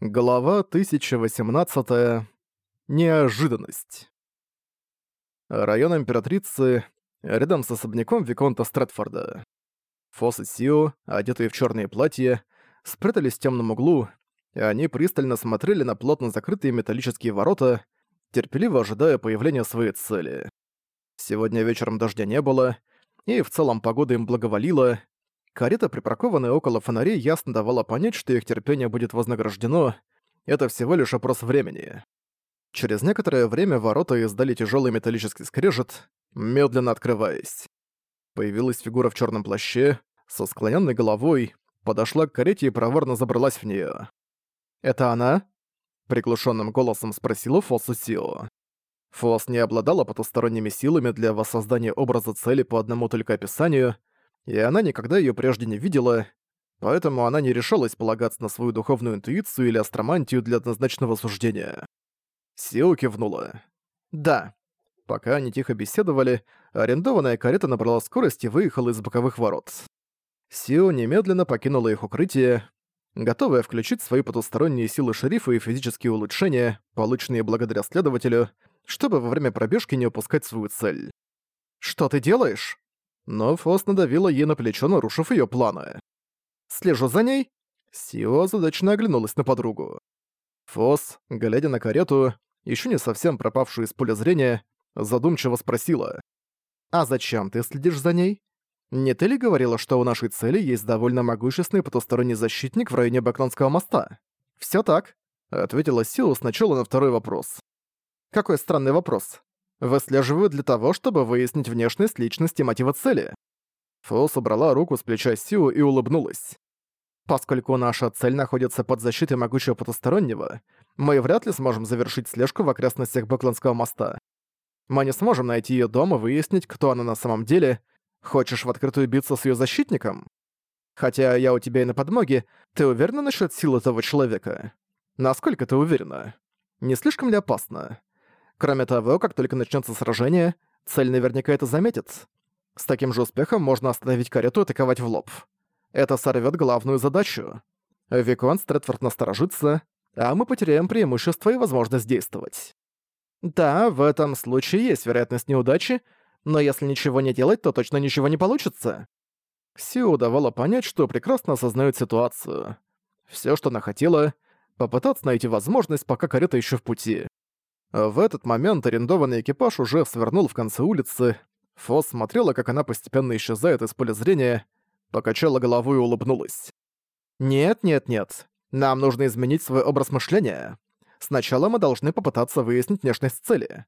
Глава 1018. Неожиданность. Район Императрицы, рядом с особняком Виконта Стрэдфорда. Фос и Сио, одетые в черные платья, спрятались в темном углу, и они пристально смотрели на плотно закрытые металлические ворота, терпеливо ожидая появления своей цели. Сегодня вечером дождя не было, и в целом погода им благоволила, Карета, припаркованная около фонарей, ясно давала понять, что их терпение будет вознаграждено. Это всего лишь вопрос времени. Через некоторое время ворота издали тяжелый металлический скрежет, медленно открываясь. Появилась фигура в черном плаще, со склоненной головой, подошла к карете и проворно забралась в нее. «Это она?» — приглушенным голосом спросила Фосу Сио. Фос не обладала потусторонними силами для воссоздания образа цели по одному только описанию — и она никогда её прежде не видела, поэтому она не решалась полагаться на свою духовную интуицию или астромантию для однозначного суждения. Сио кивнула. «Да». Пока они тихо беседовали, арендованная карета набрала скорость и выехала из боковых ворот. Сио немедленно покинула их укрытие, готовая включить свои потусторонние силы шерифа и физические улучшения, полученные благодаря следователю, чтобы во время пробежки не упускать свою цель. «Что ты делаешь?» но Фос надавила ей на плечо, нарушив ее планы. «Слежу за ней!» Сио задачно оглянулась на подругу. Фос, глядя на карету, еще не совсем пропавшую из поля зрения, задумчиво спросила. «А зачем ты следишь за ней? Не ты ли говорила, что у нашей цели есть довольно могущественный потусторонний защитник в районе Бакланского моста?» Все так», — ответила Сио сначала на второй вопрос. «Какой странный вопрос выслеживают для того, чтобы выяснить внешность личности мотива цели. Фу собрала руку с плеча Сиу и улыбнулась. Поскольку наша цель находится под защитой могучего потустороннего, мы вряд ли сможем завершить слежку в окрестностях Бакланского моста. Мы не сможем найти ее дом и выяснить, кто она на самом деле. Хочешь в открытую биться с ее защитником? Хотя я у тебя и на подмоге, ты уверена насчет силы того человека? Насколько ты уверена? Не слишком ли опасно? Кроме того, как только начнется сражение, цель наверняка это заметит. С таким же успехом можно остановить карету и атаковать в лоб. Это сорвет главную задачу. Викон Стрэдфорд насторожится, а мы потеряем преимущество и возможность действовать. Да, в этом случае есть вероятность неудачи, но если ничего не делать, то точно ничего не получится. Сиу давала понять, что прекрасно осознает ситуацию. Все, что она хотела, попытаться найти возможность, пока карета еще в пути. А в этот момент арендованный экипаж уже свернул в конце улицы. Фос смотрела, как она постепенно исчезает из поля зрения, покачала головой и улыбнулась. «Нет, нет, нет. Нам нужно изменить свой образ мышления. Сначала мы должны попытаться выяснить внешность цели.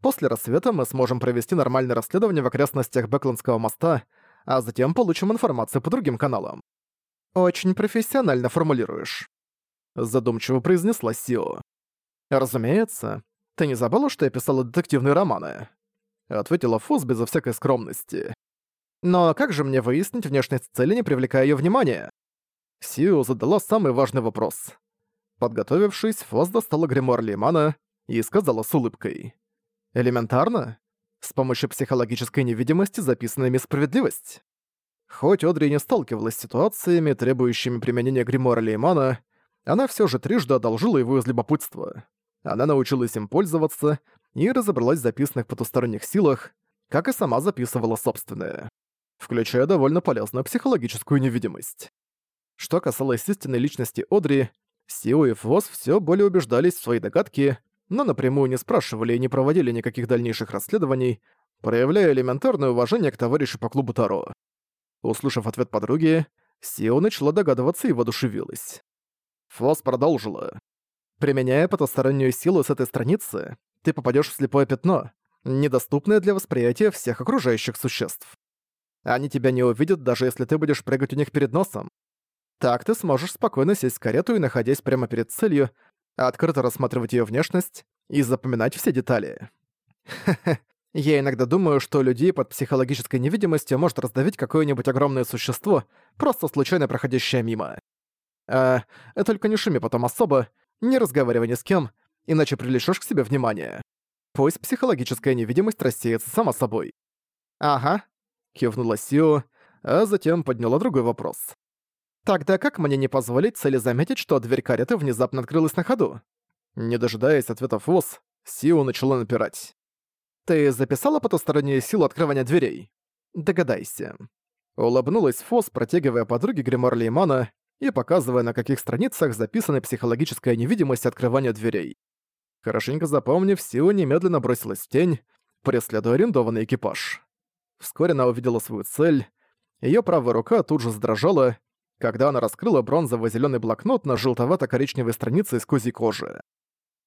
После рассвета мы сможем провести нормальное расследование в окрестностях Бэкландского моста, а затем получим информацию по другим каналам». «Очень профессионально формулируешь», — задумчиво произнесла Сио. «Разумеется ты не забыла, что я писала детективные романы?» Ответила Фуз безо всякой скромности. «Но как же мне выяснить внешность цели, не привлекая ее внимания?» Сиу задала самый важный вопрос. Подготовившись, Фоз достала гримуар Лимана и сказала с улыбкой. «Элементарно? С помощью психологической невидимости записана справедливость». Хоть Одри не сталкивалась с ситуациями, требующими применения гримуара Леймана, она все же трижды одолжила его из любопытства. Она научилась им пользоваться и разобралась в записанных потусторонних силах, как и сама записывала собственное, включая довольно полезную психологическую невидимость. Что касалось истинной личности Одри, Сио и Фос все более убеждались в своей догадке, но напрямую не спрашивали и не проводили никаких дальнейших расследований, проявляя элементарное уважение к товарищу по клубу Таро. Услышав ответ подруги, Сио начала догадываться и воодушевилась. Фос продолжила. Применяя потустороннюю силу с этой страницы, ты попадешь в слепое пятно, недоступное для восприятия всех окружающих существ. Они тебя не увидят, даже если ты будешь прыгать у них перед носом. Так ты сможешь спокойно сесть в карету и, находясь прямо перед целью, открыто рассматривать ее внешность и запоминать все детали. Хе-хе, я иногда думаю, что людей под психологической невидимостью может раздавить какое-нибудь огромное существо, просто случайно проходящее мимо. А, только не шуми потом особо, не разговаривай ни с кем, иначе привлечешь к себе внимание. Пусть психологическая невидимость рассеется сама собой». «Ага», — кивнула Сио, а затем подняла другой вопрос. «Тогда как мне не позволить цели заметить, что дверь кареты внезапно открылась на ходу?» Не дожидаясь ответов, Фос, Сио начала напирать. «Ты записала потустороннюю силу открывания дверей?» «Догадайся». Улыбнулась Фос, протягивая подруге гримуар Леймана, и показывая, на каких страницах записана психологическая невидимость открывания дверей. Хорошенько запомнив, Сио немедленно бросилась в тень, преследуя арендованный экипаж. Вскоре она увидела свою цель. ее правая рука тут же задрожала, когда она раскрыла бронзово-зеленый блокнот на желтовато-коричневой странице из козьей кожи.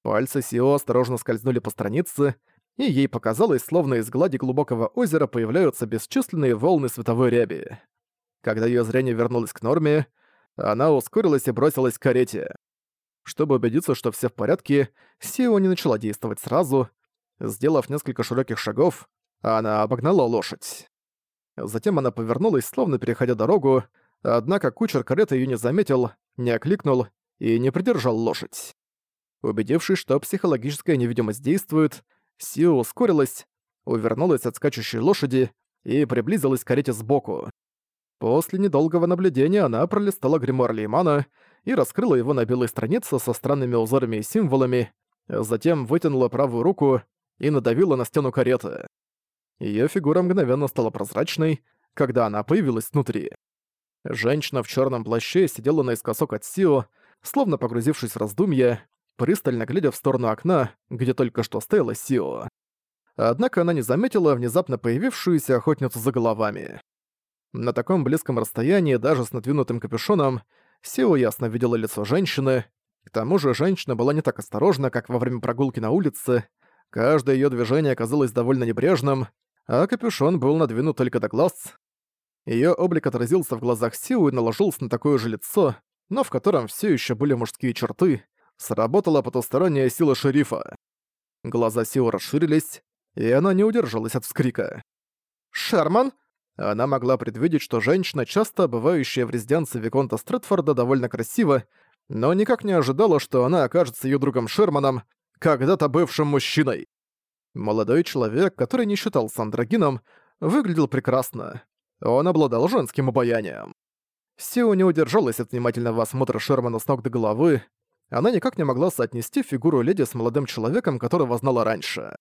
Пальцы Сио осторожно скользнули по странице, и ей показалось, словно из глади глубокого озера появляются бесчисленные волны световой ряби. Когда ее зрение вернулось к норме, она ускорилась и бросилась к карете. Чтобы убедиться, что все в порядке, Сио не начала действовать сразу. Сделав несколько широких шагов, она обогнала лошадь. Затем она повернулась, словно переходя дорогу, однако кучер кареты ее не заметил, не окликнул и не придержал лошадь. Убедившись, что психологическая невидимость действует, Сио ускорилась, увернулась от скачущей лошади и приблизилась к карете сбоку. После недолгого наблюдения она пролистала гримуар Леймана и раскрыла его на белой странице со странными узорами и символами, а затем вытянула правую руку и надавила на стену кареты. Её фигура мгновенно стала прозрачной, когда она появилась внутри. Женщина в чёрном плаще сидела наискосок от Сио, словно погрузившись в раздумья, пристально глядя в сторону окна, где только что стояла Сио. Однако она не заметила внезапно появившуюся охотницу за головами. На таком близком расстоянии, даже с надвинутым капюшоном, Сио ясно видела лицо женщины. К тому же женщина была не так осторожна, как во время прогулки на улице. Каждое ее движение оказалось довольно небрежным, а капюшон был надвинут только до глаз. Ее облик отразился в глазах Сиу и наложился на такое же лицо, но в котором все еще были мужские черты. Сработала потусторонняя сила шерифа. Глаза Сио расширились, и она не удержалась от вскрика. «Шерман!» Она могла предвидеть, что женщина, часто бывающая в резиденции Виконта Стрэдфорда, довольно красива, но никак не ожидала, что она окажется ее другом Шерманом, когда-то бывшим мужчиной. Молодой человек, который не считал Сандрагином, выглядел прекрасно. Он обладал женским обаянием. Сиу не удержалась от внимательного осмотра Шермана с ног до головы. Она никак не могла соотнести фигуру леди с молодым человеком, которого знала раньше.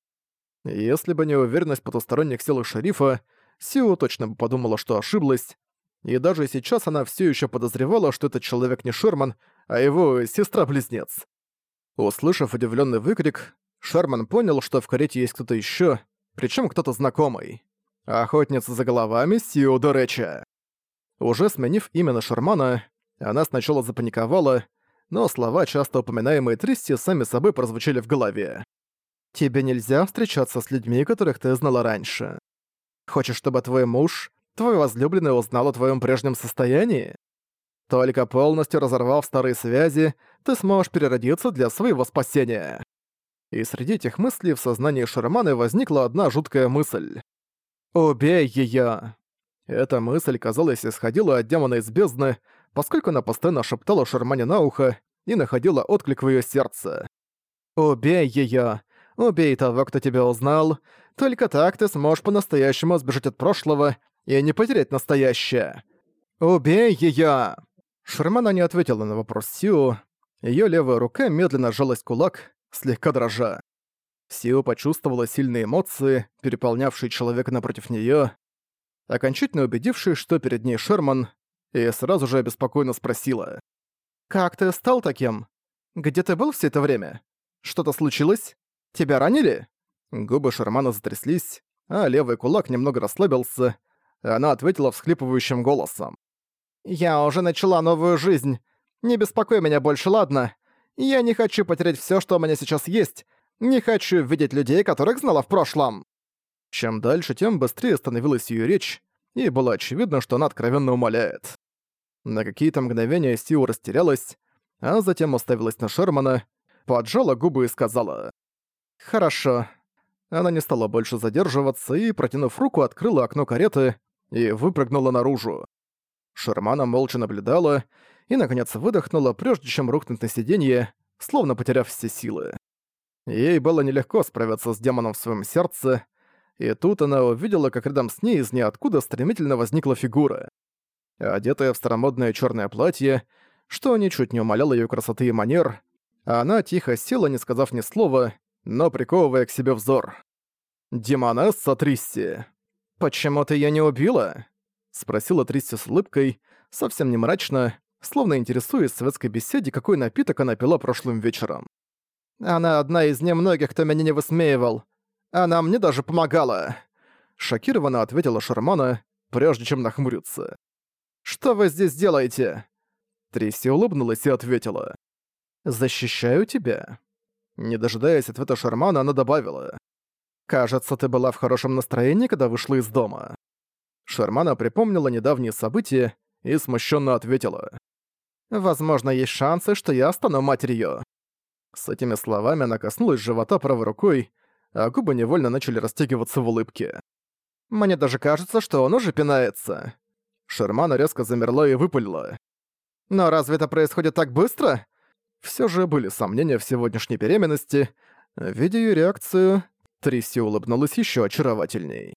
Если бы не уверенность потусторонних сил шерифа, Сиу точно бы подумала, что ошиблась, и даже сейчас она все еще подозревала, что этот человек не Шерман, а его сестра-близнец. Услышав удивленный выкрик, Шерман понял, что в карете есть кто-то еще, причем кто-то знакомый. Охотница за головами Сиу Дореча. Уже сменив имя на Шермана, она сначала запаниковала, но слова, часто упоминаемые Тристи, сами собой прозвучали в голове. «Тебе нельзя встречаться с людьми, которых ты знала раньше». Хочешь, чтобы твой муж, твой возлюбленный узнал о твоем прежнем состоянии? Только полностью разорвав старые связи, ты сможешь переродиться для своего спасения. И среди этих мыслей в сознании Шарманы возникла одна жуткая мысль. «Убей ее. Эта мысль, казалось, исходила от демона из бездны, поскольку она постоянно шептала Шармане на ухо и находила отклик в ее сердце. «Убей ее, Убей того, кто тебя узнал! Только так ты сможешь по-настоящему сбежать от прошлого и не потерять настоящее. Убей её!» Шермана не ответила на вопрос Сиу. Её левая рука медленно сжалась кулак, слегка дрожа. Сиу почувствовала сильные эмоции, переполнявшие человека напротив неё, окончательно убедившись, что перед ней Шерман, и сразу же обеспокоенно спросила. «Как ты стал таким? Где ты был все это время? Что-то случилось? Тебя ранили?» Губы Шармана затряслись, а левый кулак немного расслабился. Она ответила всхлипывающим голосом. «Я уже начала новую жизнь. Не беспокой меня больше, ладно? Я не хочу потерять все, что у меня сейчас есть. Не хочу видеть людей, которых знала в прошлом». Чем дальше, тем быстрее становилась ее речь, и было очевидно, что она откровенно умоляет. На какие-то мгновения Сиу растерялась, а затем уставилась на Шермана, поджала губы и сказала «Хорошо, она не стала больше задерживаться и, протянув руку, открыла окно кареты и выпрыгнула наружу. Шермана молча наблюдала и, наконец, выдохнула, прежде чем рухнуть на сиденье, словно потеряв все силы. Ей было нелегко справиться с демоном в своем сердце, и тут она увидела, как рядом с ней из ниоткуда стремительно возникла фигура. Одетая в старомодное черное платье, что ничуть не умаляло ее красоты и манер, она тихо села, не сказав ни слова, но приковывая к себе взор. Демонесса Трисси. «Почему ты ее не убила?» — спросила Трисси с улыбкой, совсем не мрачно, словно интересуясь светской беседе, какой напиток она пила прошлым вечером. «Она одна из немногих, кто меня не высмеивал. Она мне даже помогала!» Шокированно ответила Шармана, прежде чем нахмуриться. «Что вы здесь делаете?» Трисси улыбнулась и ответила. «Защищаю тебя». Не дожидаясь ответа Шармана, она добавила. Кажется, ты была в хорошем настроении, когда вышла из дома. Шермана припомнила недавние события и смущенно ответила. «Возможно, есть шансы, что я стану матерью». С этими словами она коснулась живота правой рукой, а губы невольно начали растягиваться в улыбке. «Мне даже кажется, что он уже пинается». Шермана резко замерла и выпалила. «Но разве это происходит так быстро?» Все же были сомнения в сегодняшней беременности. Видя ее реакцию, Трисси улыбнулась еще очаровательней.